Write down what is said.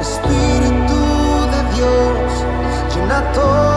Espíritu de Dios, llena todo